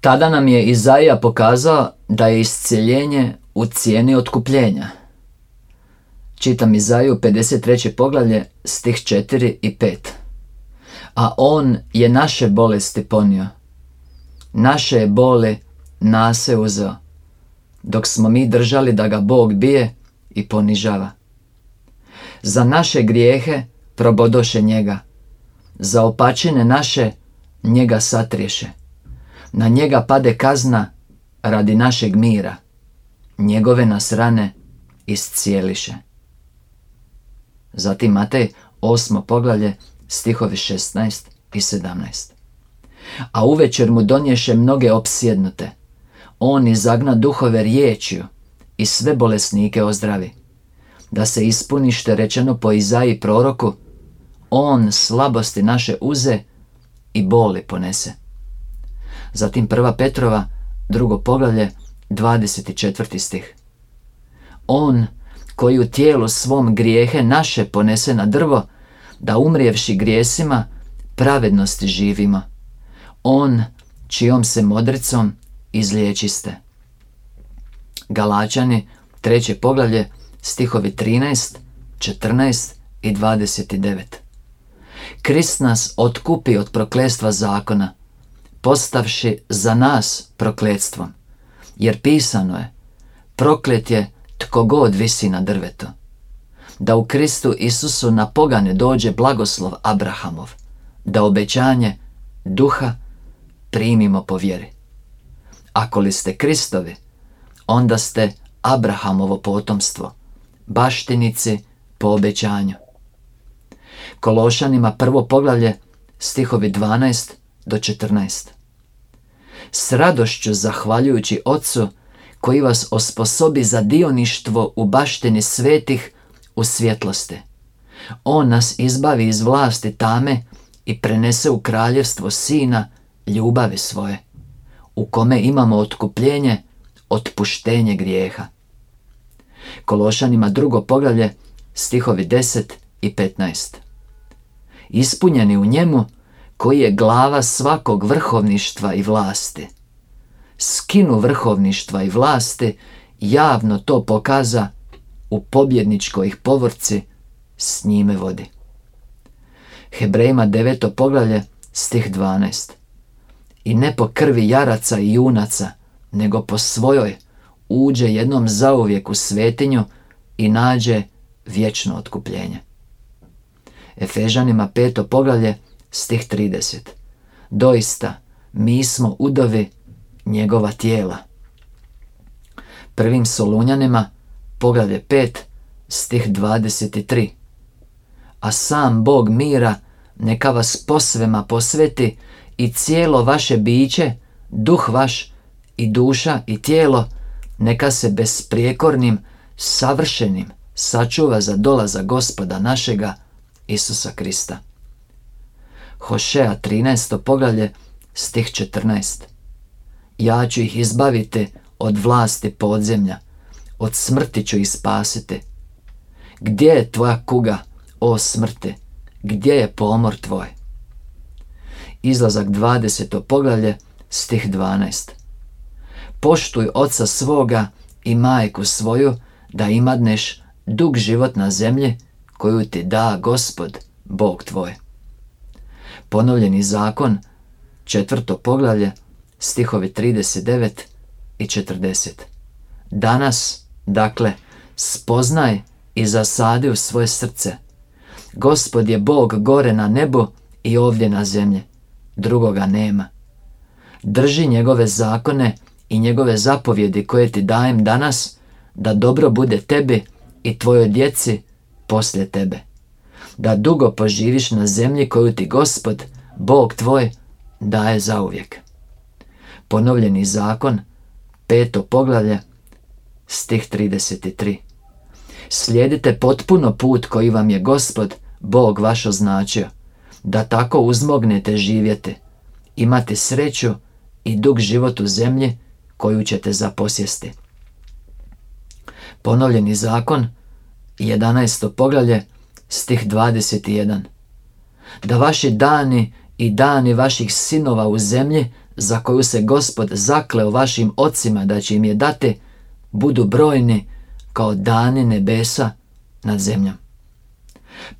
Tada nam je Izaija pokazao da je iscijeljenje u cijeni otkupljenja. Čitam Izaju 53. poglavlje, stih 4 i 5. A on je naše bolesti ponio. Naše je boli nase uzeo. Dok smo mi držali da ga Bog bije i ponižava. Za naše grijehe probodoše njega. Za opačine naše njega satriješe. Na njega pade kazna radi našeg mira. Njegove nas rane iscijeliše. Zatim Matej osmo poglavlje stihovi 16 i 17. A uvečer mu donješe mnoge opsjednute. On izagna duhove riječju i sve bolesnike ozdravi. Da se ispuni što rečeno po Izaji proroku, on slabosti naše uze i boli ponese. Zatim prva Petrova, drugo poglavlje, 24. stih. On koji u tijelu svom grijehe naše ponese na drvo, da umrijevši grijesima, pravednosti živimo. On čijom se modricom izliječiste. Galačani, treće poglavlje, stihovi 13, 14 i 29. Krist nas otkupi od prokletstva zakona, postavši za nas prokletstvom. Jer pisano je, proklet je tko god visi na drvetu. Da u Kristu Isusu na pogane dođe blagoslov Abrahamov, da obećanje duha primimo po vjeri. Ako li ste Kristovi, onda ste Abrahamovo potomstvo, baštinici po obećanju. Kološanima prvo poglavlje, stihovi 12 do 14. S radošću zahvaljujući Otcu koji vas osposobi za dioništvo u baštini svetih u svjetlosti. On nas izbavi iz vlasti tame i prenese u kraljevstvo Sina ljubavi svoje, u kome imamo otkupljenje, otpuštenje grijeha. Kološanima drugo poglavlje, stihovi 10 i 15. Ispunjeni u njemu, koji je glava svakog vrhovništva i vlasti. Skinu vrhovništva i vlasti, javno to pokaza, u pobjedničkoj ih povorci s njime vodi. Hebrejima deveto poglavlje, stih 12. I ne po krvi jaraca i junaca, nego po svojoj, uđe jednom zauvijek u svetinju i nađe vječno otkupljenje. Efežanima peto poglavlje, stih 30. Doista, mi smo udovi njegova tijela. Prvim Solunjanima, poglavlje 5, stih 23. A sam Bog mira neka vas posvema posveti i cijelo vaše biće, duh vaš i duša i tijelo, neka se besprijekornim, savršenim sačuva za dolaza gospoda našega Isusa Krista. Hošea 13. poglavlje, stih 14. Ja ću ih izbaviti od vlasti podzemlja, od smrti ću ih spasiti. Gdje je tvoja kuga, o smrti? Gdje je pomor tvoj? Izlazak 20. poglavlje, stih 12. Poštuj oca svoga i majku svoju, da imadneš dug život na zemlji koju ti da gospod, Bog tvoj. Ponovljeni zakon, četvrto poglavlje, stihovi 39 i 40. Danas, dakle, spoznaj i zasadi u svoje srce. Gospod je Bog gore na nebu i ovdje na zemlji. Drugoga nema. Drži njegove zakone i njegove zapovjedi koje ti dajem danas, da dobro bude tebi i tvojoj djeci poslije tebe. Da dugo poživiš na zemlji koju ti gospod, Bog tvoj, daje zauvijek. Ponovljeni zakon, peto poglavlje, stih 33. Slijedite potpuno put koji vam je gospod, Bog vaš označio, da tako uzmognete živjeti, imate sreću i dug život u zemlji koju ćete zaposjesti. Ponovljeni zakon, 11. poglavlje, stih 21. Da vaši dani i dani vaših sinova u zemlji za koju se gospod zakleo vašim ocima da će im je dati, budu brojni kao dani nebesa nad zemljom.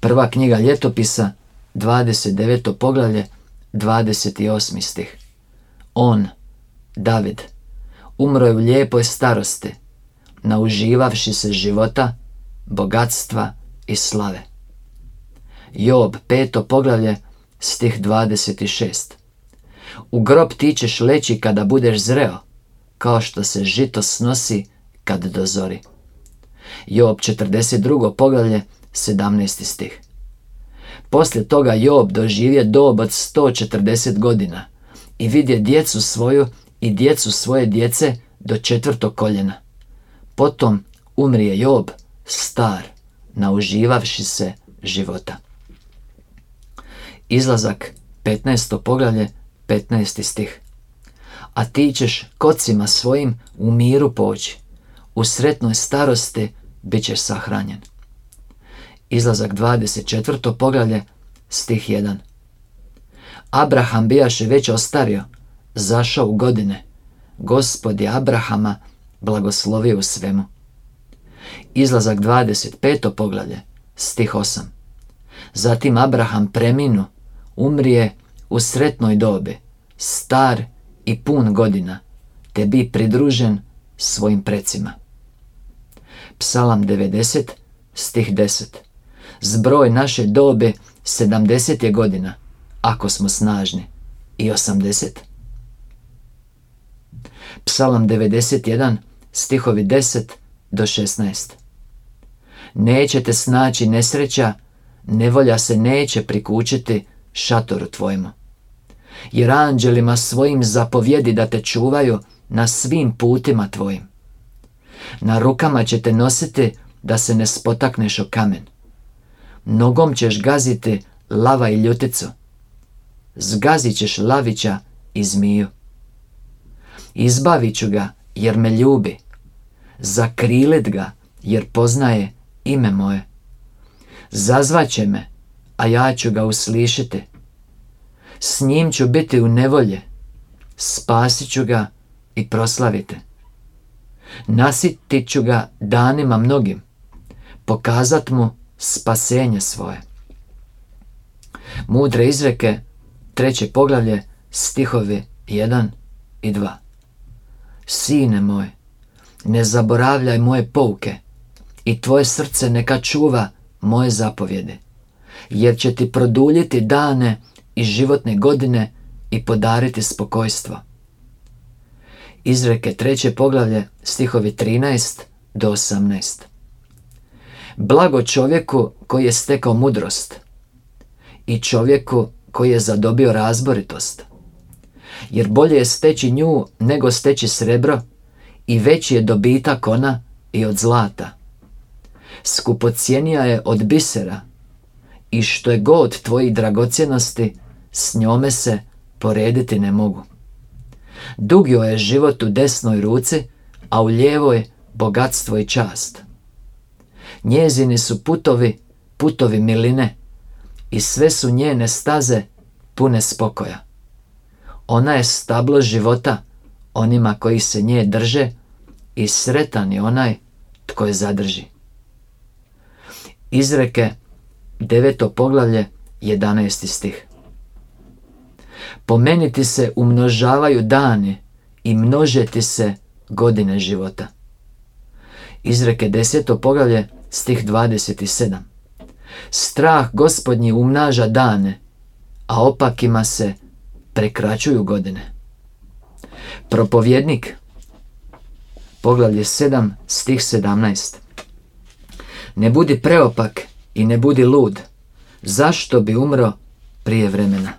Prva knjiga ljetopisa, 29. poglavlje, 28. stih. On, David, umro je u lijepoj starosti, nauživavši se života, bogatstva i slave. Job, peto poglavlje, stih 26. U grob ti ćeš leći kada budeš zreo, kao što se žito snosi kad dozori. Job 42. poglavlje, 17. stih. Poslije toga Job doživje dob od 140 godina i vidje djecu svoju i djecu svoje djece do četvrtog koljena. Potom umrije Job, star, nauživavši se života. Izlazak 15. poglavlje 15. stih. A ti ćeš kocima svojim u miru poći, u sretnoj starosti bit ćeš sahranjen. Izlazak 24. poglavlje, stih 1. Abraham bijaše već ostario, zašao u godine. Gospod je Abrahama blagoslovio u svemu. Izlazak 25. poglavlje, stih 8. Zatim Abraham preminu, umrije u sretnoj dobi, star i pun godina, te bi pridružen svojim precima. Psalam 90, stih 10. Zbroj naše dobe 70 je godina, ako smo snažni, i 80. Psalam 91, stihovi 10 do 16. Nećete snaći nesreća, nevolja se neće prikućiti šatoru tvojemu. Jer anđelima svojim zapovjedi da te čuvaju na svim putima tvojim. Na rukama će te nositi da se ne spotakneš o kamen. Nogom ćeš gaziti lava i ljuticu. Zgazit ćeš lavića i zmiju. Izbavit ću ga jer me ljubi. Zakrilit ga jer poznaje ime moje. Zazvaće me, a ja ću ga uslišiti. S njim ću biti u nevolje. Spasit ću ga i proslavite. Nasitit ću ga danima mnogim, pokazat mu spasenje svoje. Mudre izreke, treće poglavlje, stihovi 1 i 2. Sine moj, ne zaboravljaj moje pouke i tvoje srce neka čuva moje zapovjede, jer će ti produljiti dane i životne godine i podariti spokojstvo. Izreke treće poglavlje, stihovi 13 do 18. Blago čovjeku koji je stekao mudrost i čovjeku koji je zadobio razboritost. Jer bolje je steći nju nego steći srebro i veći je dobitak ona i od zlata. Skupocijenija je od bisera i što je god tvojih dragocjenosti, s njome se porediti ne mogu. Dugio je život u desnoj ruci, a u lijevoj bogatstvo i čast. Njezini su putovi, putovi miline i sve su njene staze pune spokoja. Ona je stablo života onima koji se nje drže i sretan je onaj tko je zadrži. Izreke deveto poglavlje 11. stih. Po meni ti se umnožavaju dani i množeti se godine života. Izreke deseto poglavlje, stih 27. Strah gospodnji umnaža dane, a opakima se prekraćuju godine. Propovjednik, poglavlje 7, stih 17. Ne budi preopak i ne budi lud. Zašto bi umro prije vremena?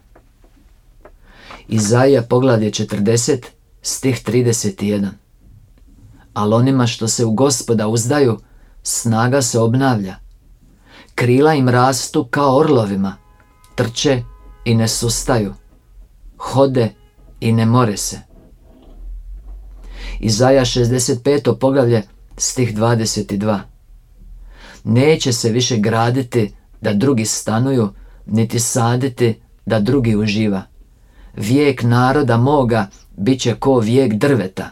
Izaija poglavlje 40, stih 31. Ali onima što se u gospoda uzdaju, snaga se obnavlja. Krila im rastu kao orlovima, trče i ne sustaju, hode i ne more se. Izaja 65. poglavlje, stih 22. Neće se više graditi da drugi stanuju, niti saditi da drugi uživa Vijek naroda moga bit će ko vijek drveta.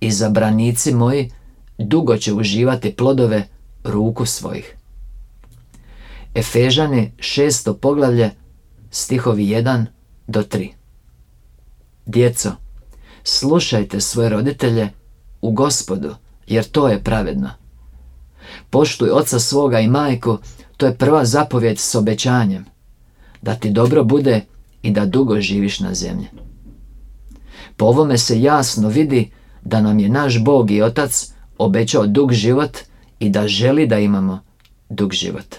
I zabranici moji dugo će uživati plodove ruku svojih. Efežani šesto poglavlje, stihovi 1 do 3. Djeco, slušajte svoje roditelje u gospodu, jer to je pravedno. Poštuj oca svoga i majku, to je prva zapovjed s obećanjem, da ti dobro bude i da dugo živiš na zemlji. Po ovome se jasno vidi da nam je naš Bog i Otac obećao dug život i da želi da imamo dug život.